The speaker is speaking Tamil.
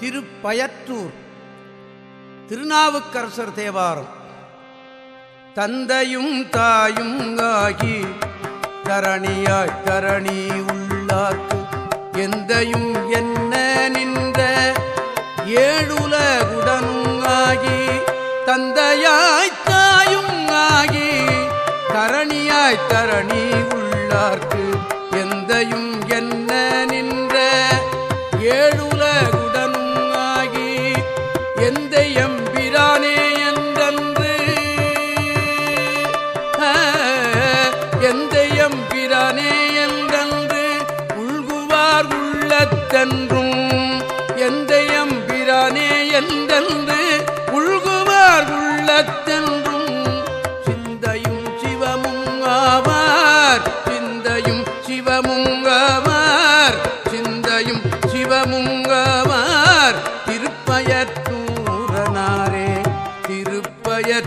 திருப்பயற்றூர் திருநாவுக்கரசர் தேவாரம். தந்தையும் தாயும் ஆகி தரணியாய் தரணி உள்ளாக்கு. எந்தையும் என்ன நின்ற ஏழுலகுடனும் ஆகி தந்தையாய் தாயும் ஆகி தரணியாய் தரணி உள்ளார்க்கு. எந்தையும் என்ன நின்ற ஏழுலகுடனும் எம்பிரானே என்றன்று உள்குவார் உள்ளத்தன்றும் எந்த எம்பிரானே என்றென்று உள்குவார் உள்ளத்தன்றும் சிந்தையும் சிவமும் ஆவார் சிந்தையும் சிவமும் ஆவார் சிந்தையும் சிவமும் ஆவார் திருப்பயத்தூரனாரே திருப்பயத்தூரனார்